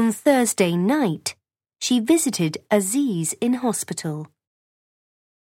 On Thursday night, she visited Aziz in hospital.